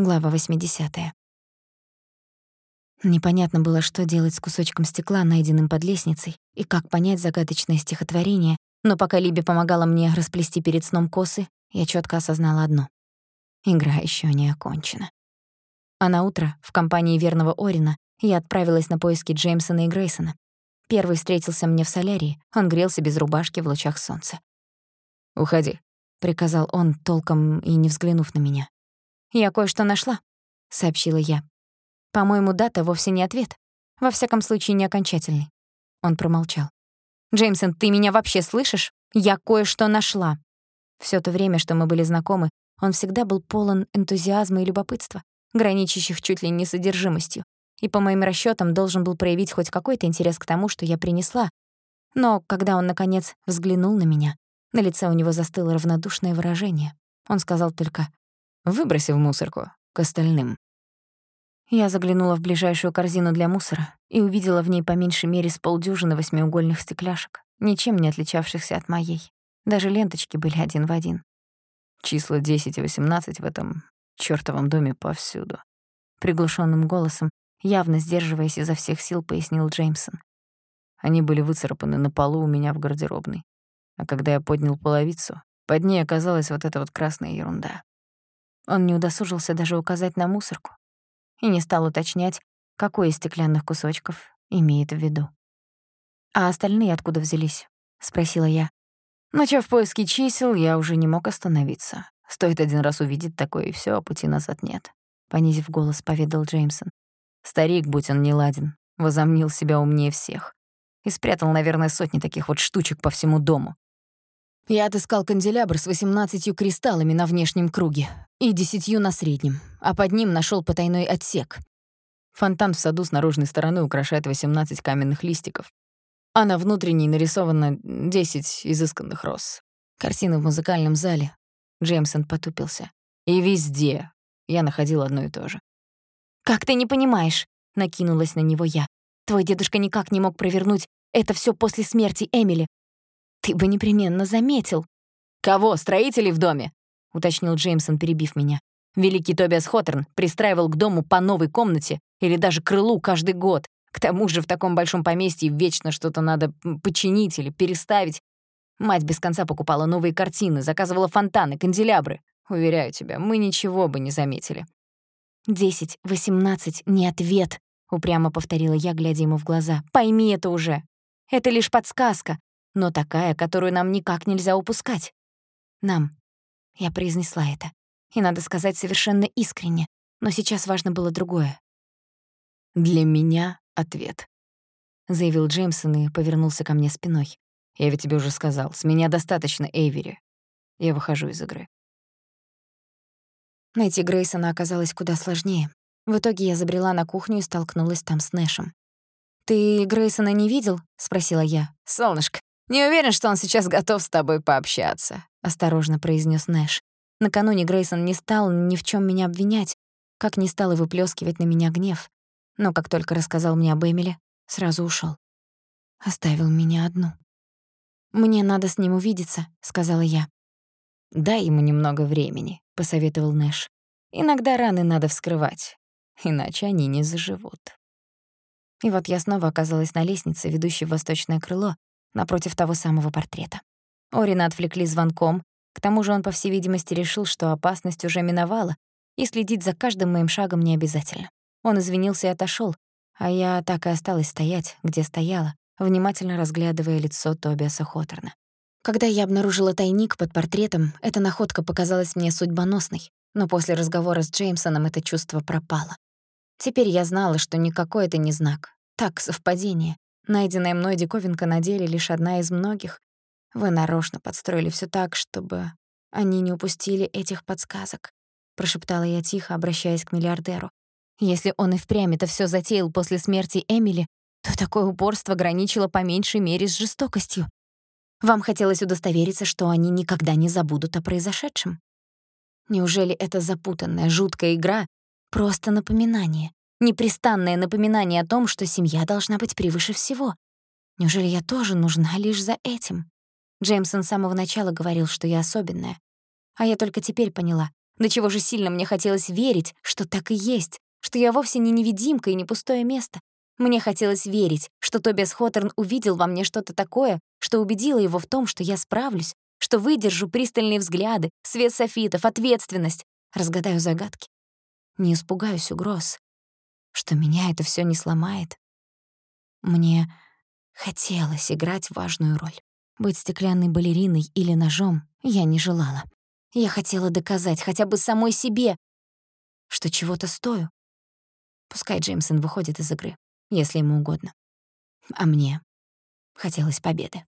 Глава 80. Непонятно было, что делать с кусочком стекла, найденным под лестницей, и как понять загадочное стихотворение, но пока Либи помогала мне расплести перед сном косы, я чётко осознала одно. Игра ещё не окончена. А на утро в компании верного Орина я отправилась на поиски Джеймсона и Грейсона. Первый встретился мне в солярии, он грелся без рубашки в лучах солнца. «Уходи», — приказал он, толком и не взглянув на меня. «Я кое-что нашла», — сообщила я. «По-моему, дата вовсе не ответ. Во всяком случае, не окончательный». Он промолчал. «Джеймсон, ты меня вообще слышишь? Я кое-что нашла». Всё то время, что мы были знакомы, он всегда был полон энтузиазма и любопытства, граничащих чуть ли не содержимостью, и, по моим расчётам, должен был проявить хоть какой-то интерес к тому, что я принесла. Но когда он, наконец, взглянул на меня, на лице у него застыло равнодушное выражение. Он сказал только Выброси в мусорку, к остальным. Я заглянула в ближайшую корзину для мусора и увидела в ней по меньшей мере с полдюжины восьмиугольных стекляшек, ничем не отличавшихся от моей. Даже ленточки были один в один. Числа 10 и 18 в этом чёртовом доме повсюду. Приглушенным голосом, явно сдерживаясь изо всех сил, пояснил Джеймсон. Они были выцарапаны на полу у меня в гардеробной. А когда я поднял половицу, под ней оказалась вот эта вот красная ерунда. Он не удосужился даже указать на мусорку и не стал уточнять, какой из стеклянных кусочков имеет в виду. «А остальные откуда взялись?» — спросила я. Начав поиски чисел, я уже не мог остановиться. Стоит один раз увидеть такое, и всё, а пути назад нет. Понизив голос, поведал Джеймсон. Старик, будь он неладен, возомнил себя умнее всех. И спрятал, наверное, сотни таких вот штучек по всему дому. Я отыскал канделябр с 18 кристаллами на внешнем круге и десятью на среднем, а под ним нашел потайной отсек. Фонтан в саду с наружной стороны украшает 18 каменных листиков, а на внутренней нарисовано 10 изысканных роз. Картины в музыкальном зале. Джеймсон потупился. И везде я находил одно и то же. «Как ты не понимаешь?» — накинулась на него я. «Твой дедушка никак не мог провернуть это все после смерти Эмили. Ты бы непременно заметил». «Кого? Строителей в доме?» — уточнил Джеймсон, перебив меня. Великий Тобиас Хоттерн пристраивал к дому по новой комнате или даже крылу каждый год. К тому же в таком большом поместье вечно что-то надо починить или переставить. Мать без конца покупала новые картины, заказывала фонтаны, канделябры. Уверяю тебя, мы ничего бы не заметили. «Десять, восемнадцать — не ответ», — упрямо повторила я, глядя ему в глаза. «Пойми это уже. Это лишь подсказка, но такая, которую нам никак нельзя упускать. Нам. Я произнесла это. И, надо сказать, совершенно искренне. Но сейчас важно было другое. «Для меня ответ», — заявил Джеймсон и повернулся ко мне спиной. «Я ведь тебе уже сказал, с меня достаточно Эйвери. Я выхожу из игры». Найти Грейсона оказалось куда сложнее. В итоге я забрела на кухню и столкнулась там с Нэшем. «Ты Грейсона не видел?» — спросила я. «Солнышко, не уверен, что он сейчас готов с тобой пообщаться», — осторожно произнес Нэш. Накануне Грейсон не стал ни в чем меня обвинять, как не стал и выплескивать на меня гнев. Но как только рассказал мне об Эмиле, сразу ушел. Оставил меня одну. «Мне надо с ним увидеться», — сказала я. «Дай ему немного времени», — посоветовал Нэш. «Иногда раны надо вскрывать, иначе они не заживут». И вот я снова оказалась на лестнице, ведущей в восточное крыло, напротив того самого портрета. Орина отвлекли звонком, к тому же он, по всей видимости, решил, что опасность уже миновала, и следить за каждым моим шагом не обязательно. Он извинился и отошёл, а я так и осталась стоять, где стояла, внимательно разглядывая лицо Тобиаса Хоттерна. Когда я обнаружила тайник под портретом, эта находка показалась мне судьбоносной, но после разговора с Джеймсоном это чувство пропало. Теперь я знала, что никакой это не знак. Так, совпадение. Найденная мной диковинка на деле лишь одна из многих. Вы нарочно подстроили всё так, чтобы они не упустили этих подсказок, прошептала я тихо, обращаясь к миллиардеру. Если он и впрямь это всё затеял после смерти Эмили, то такое упорство граничило по меньшей мере с жестокостью. Вам хотелось удостовериться, что они никогда не забудут о произошедшем. Неужели эта запутанная, жуткая игра — просто напоминание? Непрестанное напоминание о том, что семья должна быть превыше всего. Неужели я тоже нужна лишь за этим? Джеймсон с самого начала говорил, что я особенная. А я только теперь поняла, До чего же сильно мне хотелось верить, что так и есть, что я вовсе не невидимка и не пустое место. Мне хотелось верить, что Тобиас Хоторн увидел во мне что-то такое, что убедило его в том, что я справлюсь, что выдержу пристальные взгляды, свет софитов, ответственность, разгадаю загадки. Не испугаюсь угроз, что меня это всё не сломает. Мне хотелось играть важную роль. Быть стеклянной балериной или ножом я не желала. Я хотела доказать хотя бы самой себе, что чего-то стою. Пускай Джеймсон выходит из игры, если ему угодно. А мне хотелось победы.